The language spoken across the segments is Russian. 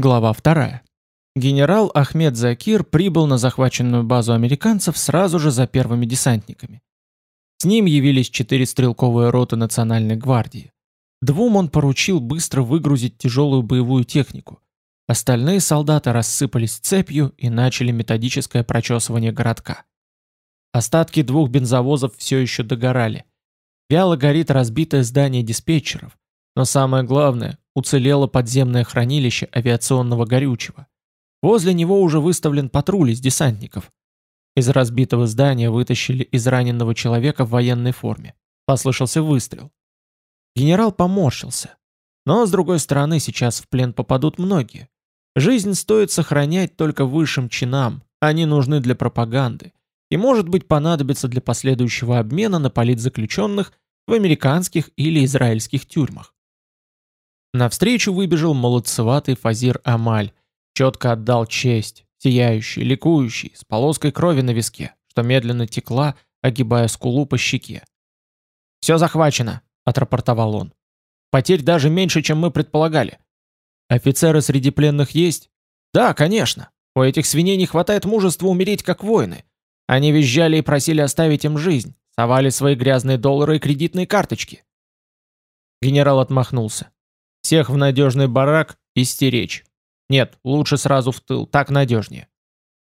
Глава 2. Генерал Ахмед Закир прибыл на захваченную базу американцев сразу же за первыми десантниками. С ним явились четыре стрелковые роты Национальной гвардии. Двум он поручил быстро выгрузить тяжелую боевую технику. Остальные солдаты рассыпались цепью и начали методическое прочесывание городка. Остатки двух бензовозов все еще догорали. Вяло горит разбитое здание диспетчеров, но самое главное, уцелело подземное хранилище авиационного горючего. Возле него уже выставлен патруль из десантников. Из разбитого здания вытащили израненного человека в военной форме. Послышался выстрел. Генерал поморщился. Но, с другой стороны, сейчас в плен попадут многие. Жизнь стоит сохранять только высшим чинам, они нужны для пропаганды. И, может быть, понадобится для последующего обмена на политзаключенных в американских или израильских тюрьмах. Навстречу выбежал молодцеватый Фазир Амаль, четко отдал честь, сияющий, ликующий, с полоской крови на виске, что медленно текла, огибая скулу по щеке. «Все захвачено», — отрапортовал он. «Потерь даже меньше, чем мы предполагали». «Офицеры среди пленных есть?» «Да, конечно. У этих свиней не хватает мужества умереть как воины. Они визжали и просили оставить им жизнь, совали свои грязные доллары и кредитные карточки». Генерал отмахнулся. Всех в надежный барак и стеречь. Нет, лучше сразу в тыл, так надежнее.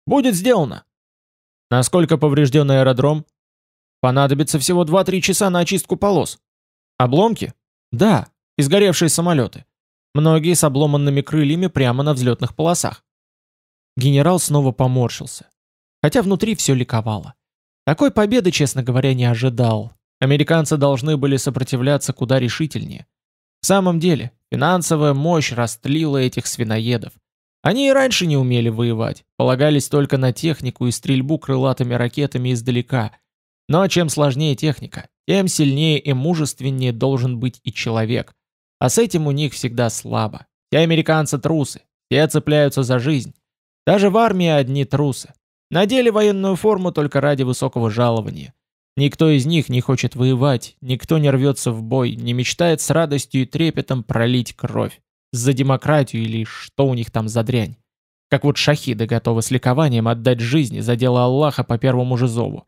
Будет сделано. Насколько поврежден аэродром? Понадобится всего 2-3 часа на очистку полос. Обломки? Да, изгоревшие самолеты. Многие с обломанными крыльями прямо на взлетных полосах. Генерал снова поморщился. Хотя внутри все ликовало. Такой победы, честно говоря, не ожидал. Американцы должны были сопротивляться куда решительнее. В самом деле, финансовая мощь растлила этих свиноедов. Они и раньше не умели воевать, полагались только на технику и стрельбу крылатыми ракетами издалека. Но чем сложнее техника, тем сильнее и мужественнее должен быть и человек. А с этим у них всегда слабо. Все американцы трусы, все цепляются за жизнь. Даже в армии одни трусы. Надели военную форму только ради высокого жалования. Никто из них не хочет воевать, никто не рвется в бой, не мечтает с радостью и трепетом пролить кровь. За демократию или что у них там за дрянь. Как вот шахиды готовы с ликованием отдать жизни за дело Аллаха по первому же зову.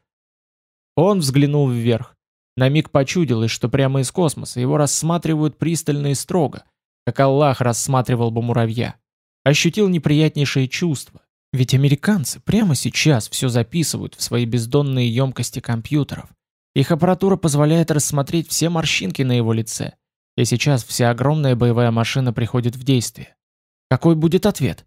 Он взглянул вверх. На миг почудилось, что прямо из космоса его рассматривают пристально и строго, как Аллах рассматривал бы муравья. Ощутил неприятнейшее чувство, ведь американцы прямо сейчас все записывают в свои бездонные емкости компьютеров. Их аппаратура позволяет рассмотреть все морщинки на его лице. И сейчас вся огромная боевая машина приходит в действие. Какой будет ответ?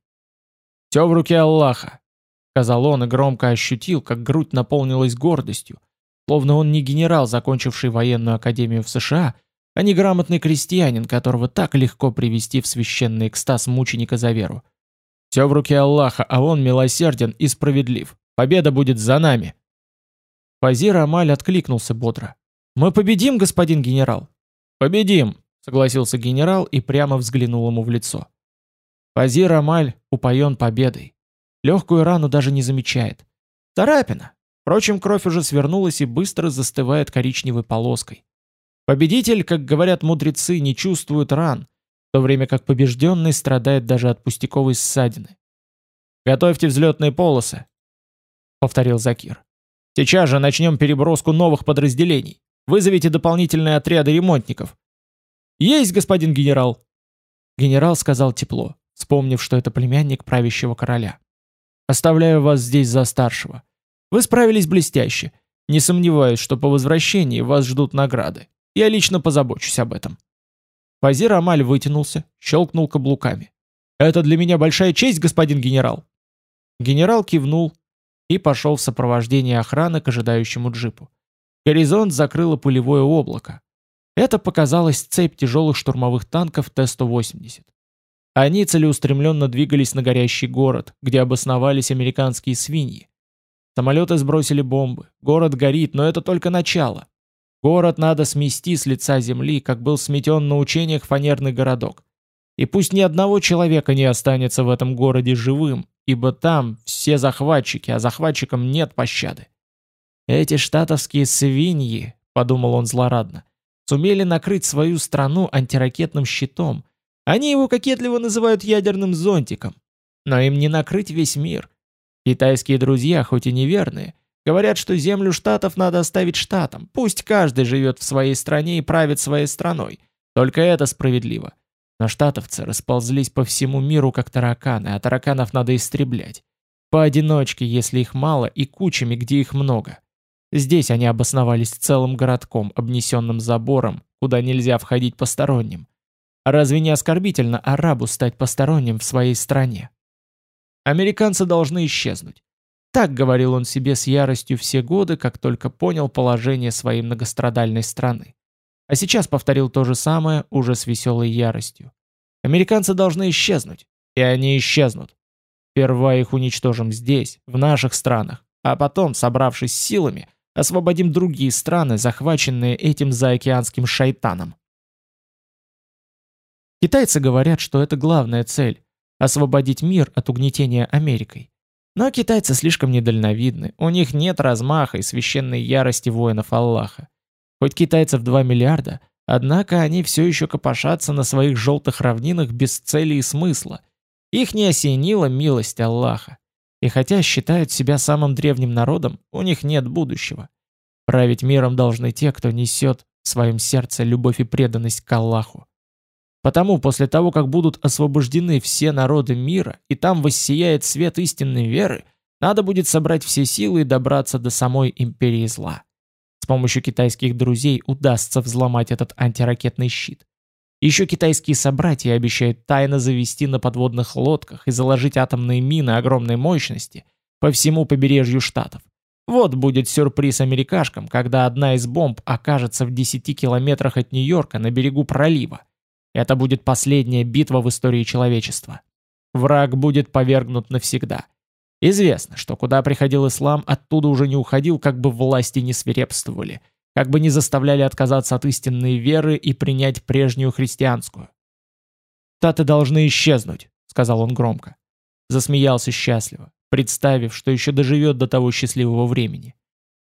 «Все в руке Аллаха», — сказал он и громко ощутил, как грудь наполнилась гордостью, словно он не генерал, закончивший военную академию в США, а не грамотный крестьянин, которого так легко привести в священный экстаз мученика за веру. Все в руке Аллаха, а он милосерден и справедлив. Победа будет за нами. Фазир Амаль откликнулся бодро. «Мы победим, господин генерал!» «Победим!» — согласился генерал и прямо взглянул ему в лицо. Фазир Амаль упоен победой. Легкую рану даже не замечает. Царапина. Впрочем, кровь уже свернулась и быстро застывает коричневой полоской. Победитель, как говорят мудрецы, не чувствует ран, в то время как побежденный страдает даже от пустяковой ссадины. «Готовьте взлетные полосы», — повторил Закир. «Сейчас же начнем переброску новых подразделений. Вызовите дополнительные отряды ремонтников». «Есть, господин генерал!» Генерал сказал тепло, вспомнив, что это племянник правящего короля. «Оставляю вас здесь за старшего. Вы справились блестяще. Не сомневаюсь, что по возвращении вас ждут награды. Я лично позабочусь об этом». Фазир Амаль вытянулся, щелкнул каблуками. «Это для меня большая честь, господин генерал!» Генерал кивнул и пошел в сопровождении охраны к ожидающему джипу. Горизонт закрыло пылевое облако. Это показалась цепь тяжелых штурмовых танков Т-180. Они целеустремленно двигались на горящий город, где обосновались американские свиньи. Самолеты сбросили бомбы. Город горит, но это только начало. Город надо смести с лица земли, как был сметен на учениях фанерный городок. И пусть ни одного человека не останется в этом городе живым, ибо там все захватчики, а захватчикам нет пощады. Эти штатовские свиньи, подумал он злорадно, сумели накрыть свою страну антиракетным щитом, Они его кокетливо называют ядерным зонтиком. Но им не накрыть весь мир. Китайские друзья, хоть и неверные, говорят, что землю штатов надо оставить штатам. Пусть каждый живет в своей стране и правит своей страной. Только это справедливо. Но штатовцы расползлись по всему миру, как тараканы, а тараканов надо истреблять. Поодиночке, если их мало, и кучами, где их много. Здесь они обосновались целым городком, обнесенным забором, куда нельзя входить посторонним. Разве не оскорбительно арабу стать посторонним в своей стране? Американцы должны исчезнуть. Так говорил он себе с яростью все годы, как только понял положение своей многострадальной страны. А сейчас повторил то же самое, уже с веселой яростью. Американцы должны исчезнуть. И они исчезнут. Сперва их уничтожим здесь, в наших странах, а потом, собравшись силами, освободим другие страны, захваченные этим заокеанским шайтаном. Китайцы говорят, что это главная цель – освободить мир от угнетения Америкой. Но китайцы слишком недальновидны, у них нет размаха и священной ярости воинов Аллаха. Хоть китайцев 2 миллиарда, однако они все еще копошатся на своих желтых равнинах без цели и смысла. Их не осенила милость Аллаха. И хотя считают себя самым древним народом, у них нет будущего. Править миром должны те, кто несет в своем сердце любовь и преданность к Аллаху. Потому после того, как будут освобождены все народы мира, и там воссияет свет истинной веры, надо будет собрать все силы и добраться до самой империи зла. С помощью китайских друзей удастся взломать этот антиракетный щит. Еще китайские собратья обещают тайно завести на подводных лодках и заложить атомные мины огромной мощности по всему побережью Штатов. Вот будет сюрприз америкашкам, когда одна из бомб окажется в 10 километрах от Нью-Йорка на берегу пролива. Это будет последняя битва в истории человечества. Враг будет повергнут навсегда. Известно, что куда приходил ислам, оттуда уже не уходил, как бы власти не свирепствовали – как бы не заставляли отказаться от истинной веры и принять прежнюю христианскую. «Таты должны исчезнуть», — сказал он громко. Засмеялся счастливо, представив, что еще доживет до того счастливого времени.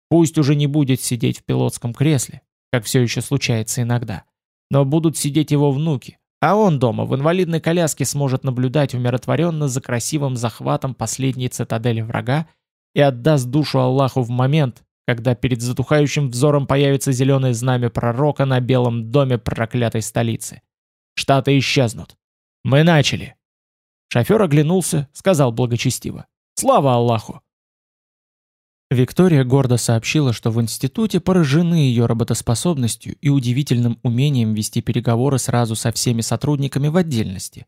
Пусть уже не будет сидеть в пилотском кресле, как все еще случается иногда, но будут сидеть его внуки, а он дома в инвалидной коляске сможет наблюдать умиротворенно за красивым захватом последней цитадели врага и отдаст душу Аллаху в момент, когда перед затухающим взором появится зеленое знамя пророка на белом доме проклятой столицы. Штаты исчезнут. Мы начали. Шофер оглянулся, сказал благочестиво. Слава Аллаху! Виктория гордо сообщила, что в институте поражены ее работоспособностью и удивительным умением вести переговоры сразу со всеми сотрудниками в отдельности.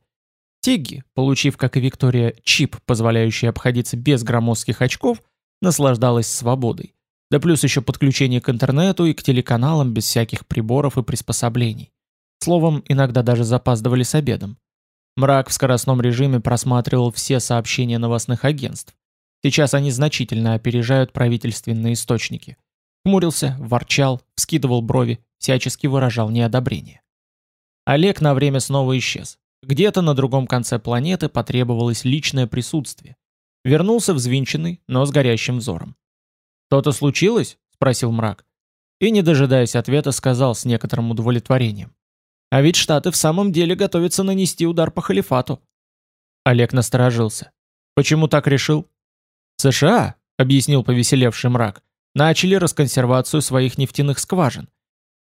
Тигги, получив, как и Виктория, чип, позволяющий обходиться без громоздких очков, наслаждалась свободой. Да плюс еще подключение к интернету и к телеканалам без всяких приборов и приспособлений. Словом, иногда даже запаздывали с обедом. Мрак в скоростном режиме просматривал все сообщения новостных агентств. Сейчас они значительно опережают правительственные источники. Хмурился, ворчал, скидывал брови, всячески выражал неодобрение. Олег на время снова исчез. Где-то на другом конце планеты потребовалось личное присутствие. Вернулся взвинченный, но с горящим взором. «Что-то случилось?» — спросил мрак. И, не дожидаясь ответа, сказал с некоторым удовлетворением. «А ведь Штаты в самом деле готовятся нанести удар по халифату». Олег насторожился. «Почему так решил?» «США», — объяснил повеселевший мрак, «начали расконсервацию своих нефтяных скважин.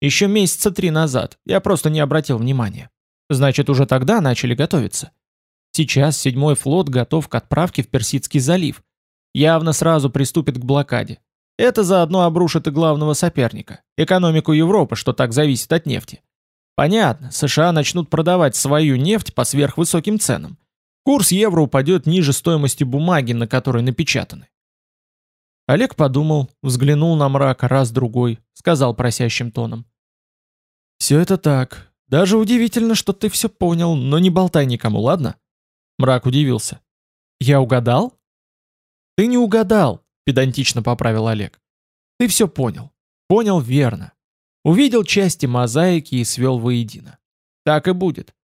Еще месяца три назад, я просто не обратил внимания. Значит, уже тогда начали готовиться. Сейчас седьмой флот готов к отправке в Персидский залив. Явно сразу приступит к блокаде. Это заодно обрушит и главного соперника, экономику Европы, что так зависит от нефти. Понятно, США начнут продавать свою нефть по сверхвысоким ценам. Курс евро упадет ниже стоимости бумаги, на которой напечатаны. Олег подумал, взглянул на мрака раз-другой, сказал просящим тоном. «Все это так. Даже удивительно, что ты все понял, но не болтай никому, ладно?» Мрак удивился. «Я угадал?» «Ты не угадал педантично поправил Олег. Ты все понял. Понял верно. Увидел части мозаики и свел воедино. Так и будет.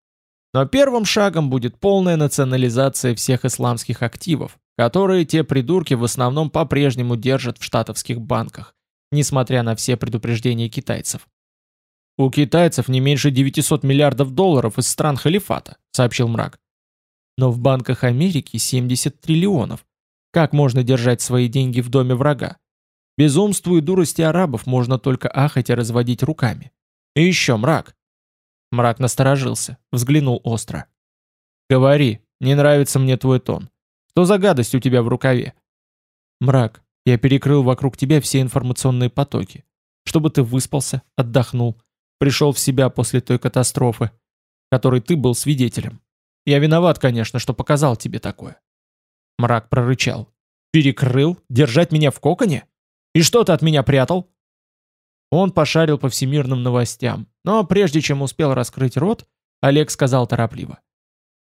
Но первым шагом будет полная национализация всех исламских активов, которые те придурки в основном по-прежнему держат в штатовских банках, несмотря на все предупреждения китайцев. У китайцев не меньше 900 миллиардов долларов из стран халифата, сообщил мрак. Но в банках Америки 70 триллионов. Как можно держать свои деньги в доме врага? Безумству и дурости арабов можно только ахать и разводить руками. И еще мрак. Мрак насторожился, взглянул остро. «Говори, не нравится мне твой тон. Что за гадость у тебя в рукаве?» «Мрак, я перекрыл вокруг тебя все информационные потоки. Чтобы ты выспался, отдохнул, пришел в себя после той катастрофы, которой ты был свидетелем. Я виноват, конечно, что показал тебе такое». Мрак прорычал. «Перекрыл? Держать меня в коконе? И что ты от меня прятал?» Он пошарил по всемирным новостям, но прежде чем успел раскрыть рот, Олег сказал торопливо.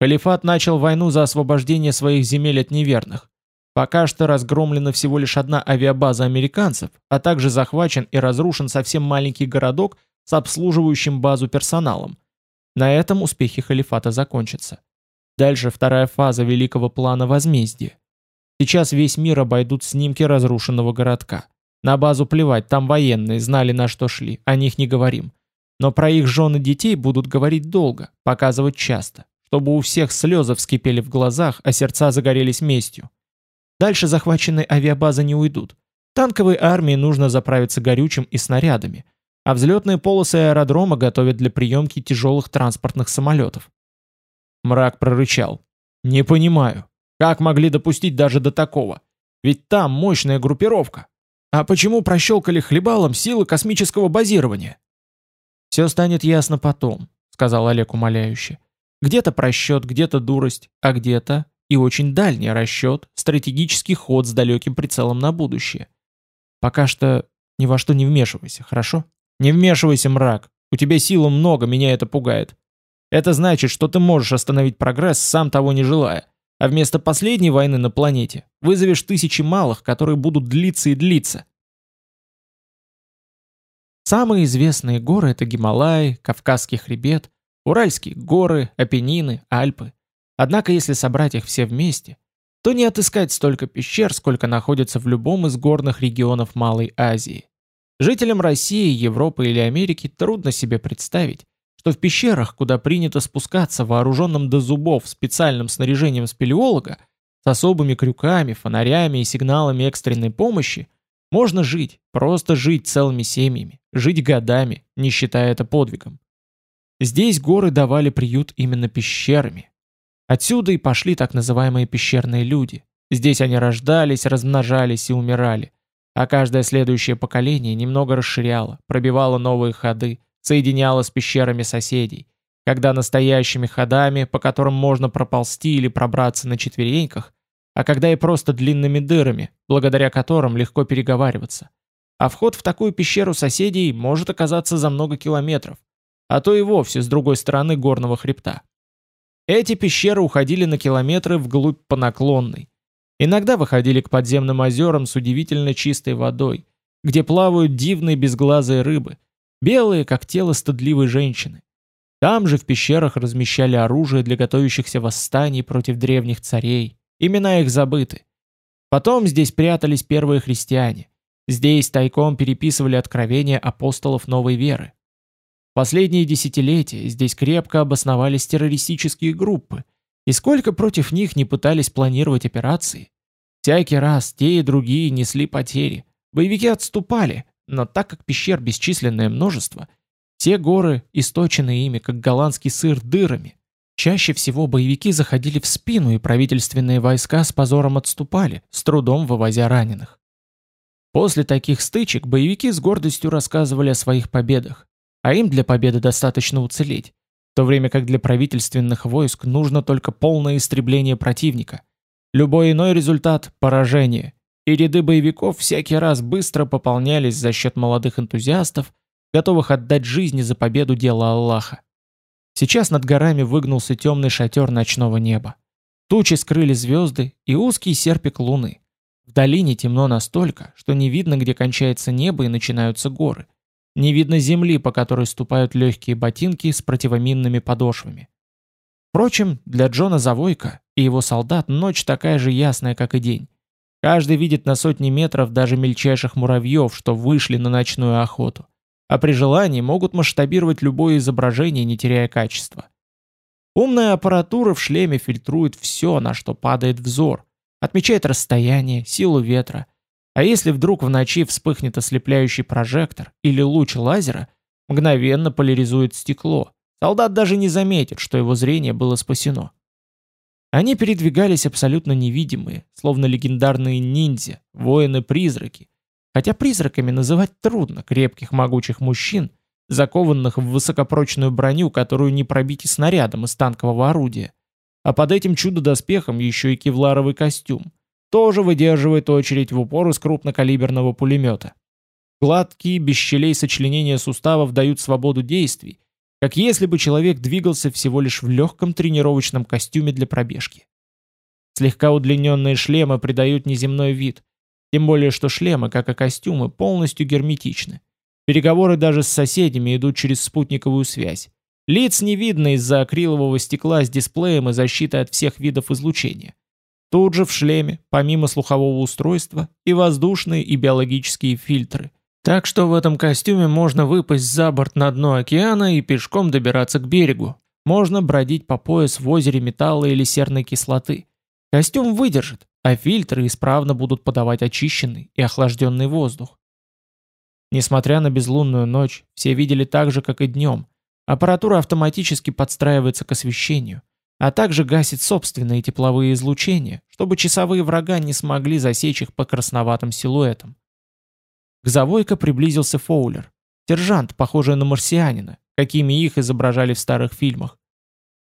Халифат начал войну за освобождение своих земель от неверных. Пока что разгромлена всего лишь одна авиабаза американцев, а также захвачен и разрушен совсем маленький городок с обслуживающим базу персоналом. На этом успехи халифата закончатся. Дальше вторая фаза великого плана возмездия. Сейчас весь мир обойдут снимки разрушенного городка. На базу плевать, там военные, знали на что шли, о них не говорим. Но про их жены и детей будут говорить долго, показывать часто, чтобы у всех слезы вскипели в глазах, а сердца загорелись местью. Дальше захваченные авиабазы не уйдут. Танковой армии нужно заправиться горючим и снарядами, а взлетные полосы аэродрома готовят для приемки тяжелых транспортных самолетов. Мрак прорычал. «Не понимаю, как могли допустить даже до такого? Ведь там мощная группировка. А почему прощелкали хлебалом силы космического базирования?» «Все станет ясно потом», — сказал Олег умоляюще. «Где-то просчет, где-то дурость, а где-то и очень дальний расчет, стратегический ход с далеким прицелом на будущее. Пока что ни во что не вмешивайся, хорошо? Не вмешивайся, мрак. У тебя силы много, меня это пугает. Это значит, что ты можешь остановить прогресс, сам того не желая. А вместо последней войны на планете вызовешь тысячи малых, которые будут длиться и длиться. Самые известные горы – это Гималай, Кавказский хребет, Уральские горы, Апеннины, Альпы. Однако если собрать их все вместе, то не отыскать столько пещер, сколько находится в любом из горных регионов Малой Азии. Жителям России, Европы или Америки трудно себе представить, что в пещерах, куда принято спускаться вооруженным до зубов специальным снаряжением спелеолога, с особыми крюками, фонарями и сигналами экстренной помощи, можно жить, просто жить целыми семьями, жить годами, не считая это подвигом. Здесь горы давали приют именно пещерами, Отсюда и пошли так называемые пещерные люди. Здесь они рождались, размножались и умирали. А каждое следующее поколение немного расширяло, пробивало новые ходы, соединяло с пещерами соседей. Когда настоящими ходами, по которым можно проползти или пробраться на четвереньках, а когда и просто длинными дырами, благодаря которым легко переговариваться. А вход в такую пещеру соседей может оказаться за много километров, а то и вовсе с другой стороны горного хребта. Эти пещеры уходили на километры вглубь по наклонной. Иногда выходили к подземным озерам с удивительно чистой водой, где плавают дивные безглазые рыбы, белые, как тело стыдливой женщины. Там же в пещерах размещали оружие для готовящихся восстаний против древних царей. Имена их забыты. Потом здесь прятались первые христиане. Здесь тайком переписывали откровения апостолов новой веры. Последние десятилетия здесь крепко обосновались террористические группы, и сколько против них не пытались планировать операции. Всякий раз те и другие несли потери, боевики отступали, но так как пещер бесчисленное множество, все горы источены ими, как голландский сыр, дырами. Чаще всего боевики заходили в спину, и правительственные войска с позором отступали, с трудом вывозя раненых. После таких стычек боевики с гордостью рассказывали о своих победах, а им для победы достаточно уцелеть, в то время как для правительственных войск нужно только полное истребление противника. Любой иной результат – поражение, и ряды боевиков всякий раз быстро пополнялись за счет молодых энтузиастов, готовых отдать жизни за победу дела Аллаха. Сейчас над горами выгнулся темный шатер ночного неба. Тучи скрыли звезды и узкий серпик луны. В долине темно настолько, что не видно, где кончается небо и начинаются горы – не видно земли, по которой ступают легкие ботинки с противоминными подошвами. Впрочем, для Джона Завойка и его солдат ночь такая же ясная, как и день. Каждый видит на сотни метров даже мельчайших муравьев, что вышли на ночную охоту. а при желании могут масштабировать любое изображение, не теряя качества. Умная аппаратура в шлеме фильтрует все, на что падает взор, отмечает расстояние, силу ветра, а если вдруг в ночи вспыхнет ослепляющий прожектор или луч лазера, мгновенно поляризует стекло, солдат даже не заметит, что его зрение было спасено. Они передвигались абсолютно невидимые, словно легендарные ниндзя, воины-призраки. Хотя призраками называть трудно крепких могучих мужчин, закованных в высокопрочную броню, которую не пробить и снарядом из танкового орудия. А под этим чудо-доспехом еще и кевларовый костюм. Тоже выдерживает очередь в упор из крупнокалиберного пулемета. Гладкие, без щелей сочленения суставов дают свободу действий, как если бы человек двигался всего лишь в легком тренировочном костюме для пробежки. Слегка удлиненные шлемы придают неземной вид, тем более что шлемы, как и костюмы, полностью герметичны. Переговоры даже с соседями идут через спутниковую связь. Лиц не видно из-за акрилового стекла с дисплеем и защитой от всех видов излучения. Тут же в шлеме, помимо слухового устройства, и воздушные, и биологические фильтры – так что в этом костюме можно выпасть за борт на дно океана и пешком добираться к берегу. Можно бродить по пояс в озере металла или серной кислоты. Костюм выдержит, а фильтры исправно будут подавать очищенный и охлажденный воздух. Несмотря на безлунную ночь, все видели так же, как и днем. Аппаратура автоматически подстраивается к освещению, а также гасит собственные тепловые излучения, чтобы часовые врага не смогли засечь их по красноватым силуэтам. К Завойко приблизился Фоулер. Сержант, похожий на марсианина, какими их изображали в старых фильмах.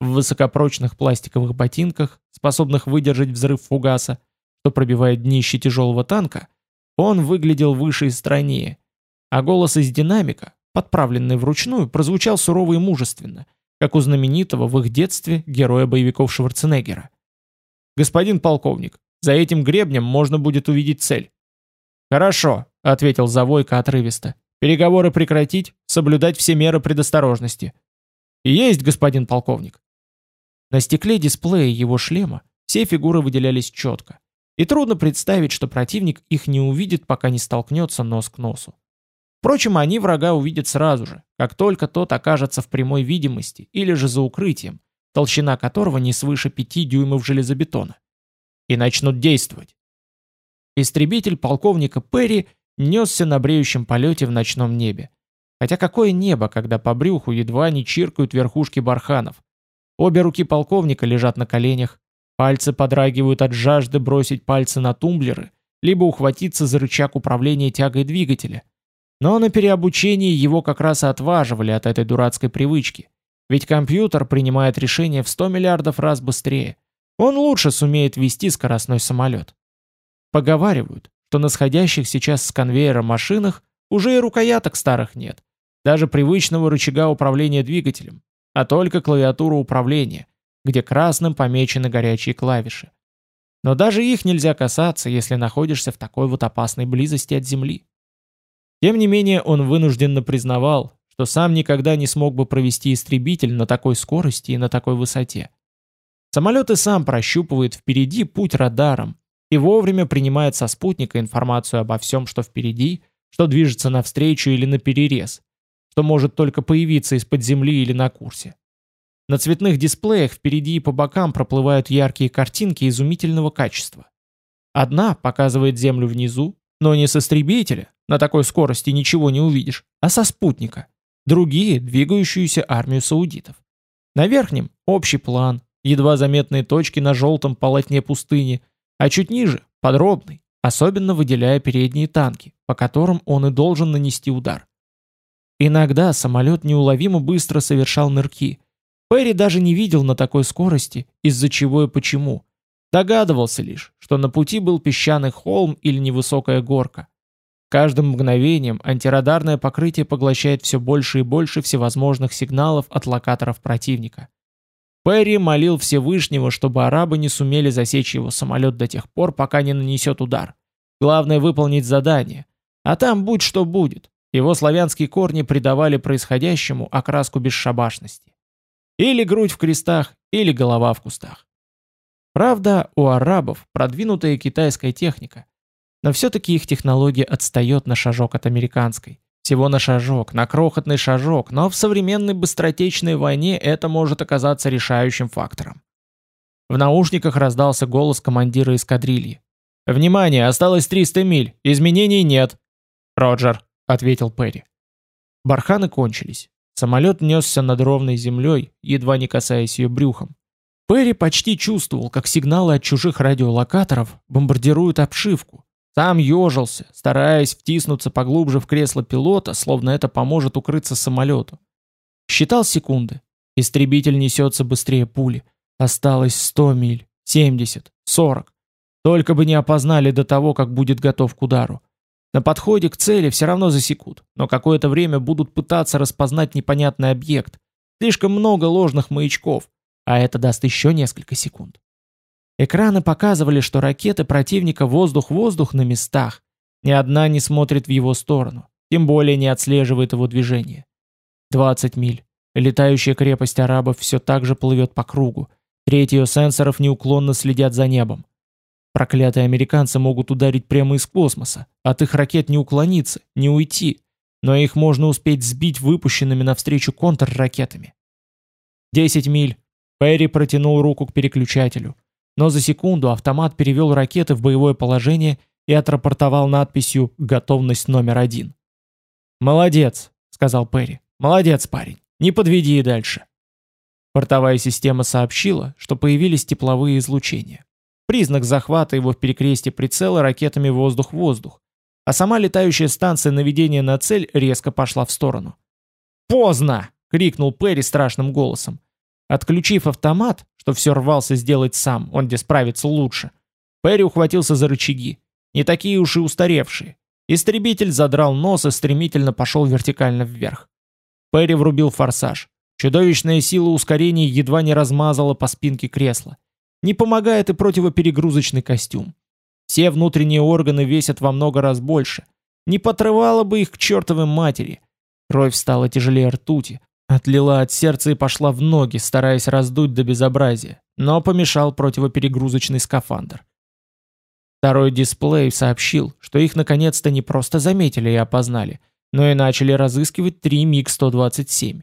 В высокопрочных пластиковых ботинках, способных выдержать взрыв фугаса, что пробивает днище тяжелого танка, он выглядел выше и стройнее, а голос из динамика, подправленный вручную, прозвучал сурово и мужественно, как у знаменитого в их детстве героя боевиков Шварценеггера. «Господин полковник, за этим гребнем можно будет увидеть цель». «Хорошо», — ответил Завойко отрывисто. «Переговоры прекратить, соблюдать все меры предосторожности». «Есть, господин полковник». На стекле дисплея его шлема все фигуры выделялись четко. И трудно представить, что противник их не увидит, пока не столкнется нос к носу. Впрочем, они врага увидят сразу же, как только тот окажется в прямой видимости или же за укрытием, толщина которого не свыше 5 дюймов железобетона. И начнут действовать. Истребитель полковника Перри несся на бреющем полете в ночном небе. Хотя какое небо, когда по брюху едва не чиркают верхушки барханов. Обе руки полковника лежат на коленях, пальцы подрагивают от жажды бросить пальцы на тумблеры, либо ухватиться за рычаг управления тягой двигателя. Но на переобучении его как раз и отваживали от этой дурацкой привычки. Ведь компьютер принимает решения в 100 миллиардов раз быстрее. Он лучше сумеет вести скоростной самолет. Поговаривают, что на сходящих сейчас с конвейера машинах уже и рукояток старых нет, даже привычного рычага управления двигателем, а только клавиатура управления, где красным помечены горячие клавиши. Но даже их нельзя касаться, если находишься в такой вот опасной близости от Земли. Тем не менее, он вынужденно признавал, что сам никогда не смог бы провести истребитель на такой скорости и на такой высоте. Самолет и сам прощупывает впереди путь радаром, и вовремя принимает со спутника информацию обо всем, что впереди, что движется навстречу или на перерез, что может только появиться из-под земли или на курсе. На цветных дисплеях впереди и по бокам проплывают яркие картинки изумительного качества. Одна показывает Землю внизу, но не с истребителя, на такой скорости ничего не увидишь, а со спутника. Другие – двигающуюся армию саудитов. На верхнем – общий план, едва заметные точки на желтом полотне пустыни, а чуть ниже – подробный, особенно выделяя передние танки, по которым он и должен нанести удар. Иногда самолет неуловимо быстро совершал нырки. Перри даже не видел на такой скорости, из-за чего и почему. Догадывался лишь, что на пути был песчаный холм или невысокая горка. Каждым мгновением антирадарное покрытие поглощает все больше и больше всевозможных сигналов от локаторов противника. Перри молил Всевышнего, чтобы арабы не сумели засечь его самолет до тех пор, пока не нанесет удар. Главное выполнить задание. А там будь что будет. Его славянские корни придавали происходящему окраску бесшабашности. Или грудь в крестах, или голова в кустах. Правда, у арабов продвинутая китайская техника, но все-таки их технология отстает на шажок от американской. Всего на шажок, на крохотный шажок, но в современной быстротечной войне это может оказаться решающим фактором. В наушниках раздался голос командира эскадрильи. «Внимание, осталось 300 миль, изменений нет». «Роджер», — ответил Перри. Барханы кончились. Самолет несся над ровной землей, едва не касаясь ее брюхом. Перри почти чувствовал, как сигналы от чужих радиолокаторов бомбардируют обшивку. Сам ежился, стараясь втиснуться поглубже в кресло пилота, словно это поможет укрыться самолету. Считал секунды. Истребитель несется быстрее пули. Осталось 100 миль, 70, 40. Только бы не опознали до того, как будет готов к удару. На подходе к цели все равно засекут, но какое-то время будут пытаться распознать непонятный объект. Слишком много ложных маячков, а это даст еще несколько секунд. Экраны показывали, что ракеты противника воздух-воздух на местах. Ни одна не смотрит в его сторону, тем более не отслеживает его движение. 20 миль. Летающая крепость арабов все так же плывет по кругу. Треть ее сенсоров неуклонно следят за небом. Проклятые американцы могут ударить прямо из космоса. От их ракет не уклониться, не уйти. Но их можно успеть сбить выпущенными навстречу контрракетами. 10 миль. Перри протянул руку к переключателю. Но за секунду автомат перевел ракеты в боевое положение и отрапортовал надписью «Готовность номер один». «Молодец», — сказал Перри. «Молодец, парень. Не подведи и дальше». Портовая система сообщила, что появились тепловые излучения. Признак захвата его в перекрестье прицела ракетами воздух-воздух. А сама летающая станция наведения на цель резко пошла в сторону. «Поздно!» — крикнул Перри страшным голосом. Отключив автомат, что все рвался сделать сам, он где справится лучше, Перри ухватился за рычаги. Не такие уж и устаревшие. Истребитель задрал нос и стремительно пошел вертикально вверх. Перри врубил форсаж. Чудовищная сила ускорения едва не размазала по спинке кресла. Не помогает и противоперегрузочный костюм. Все внутренние органы весят во много раз больше. Не потрывало бы их к чертовой матери. Кровь стала тяжелее ртути. Отлила от сердца и пошла в ноги, стараясь раздуть до безобразия. Но помешал противоперегрузочный скафандр. Второй дисплей сообщил, что их наконец-то не просто заметили и опознали, но и начали разыскивать три МиГ-127.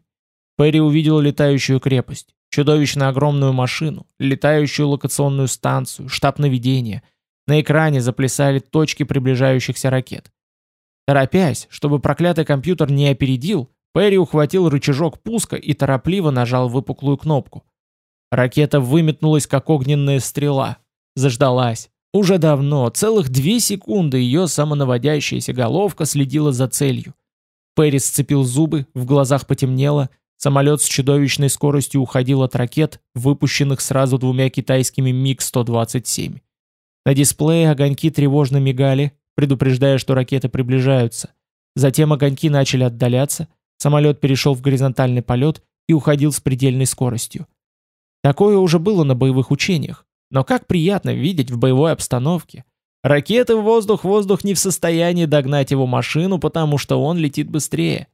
Перри увидел летающую крепость. Чудовищно огромную машину, летающую локационную станцию, штаб наведения. На экране заплясали точки приближающихся ракет. Торопясь, чтобы проклятый компьютер не опередил, Перри ухватил рычажок пуска и торопливо нажал выпуклую кнопку. Ракета выметнулась, как огненная стрела. Заждалась. Уже давно, целых две секунды ее самонаводящаяся головка следила за целью. Перри сцепил зубы, в глазах потемнело, Самолет с чудовищной скоростью уходил от ракет, выпущенных сразу двумя китайскими МиГ-127. На дисплее огоньки тревожно мигали, предупреждая, что ракеты приближаются. Затем огоньки начали отдаляться, самолет перешел в горизонтальный полет и уходил с предельной скоростью. Такое уже было на боевых учениях, но как приятно видеть в боевой обстановке. Ракеты в воздух-воздух не в состоянии догнать его машину, потому что он летит быстрее.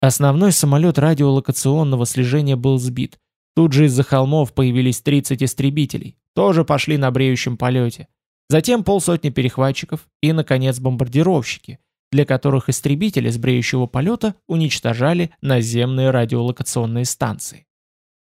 Основной самолет радиолокационного слежения был сбит. Тут же из-за холмов появились 30 истребителей, тоже пошли на бреющем полете. Затем полсотни перехватчиков и, наконец, бомбардировщики, для которых истребители с бреющего полета уничтожали наземные радиолокационные станции.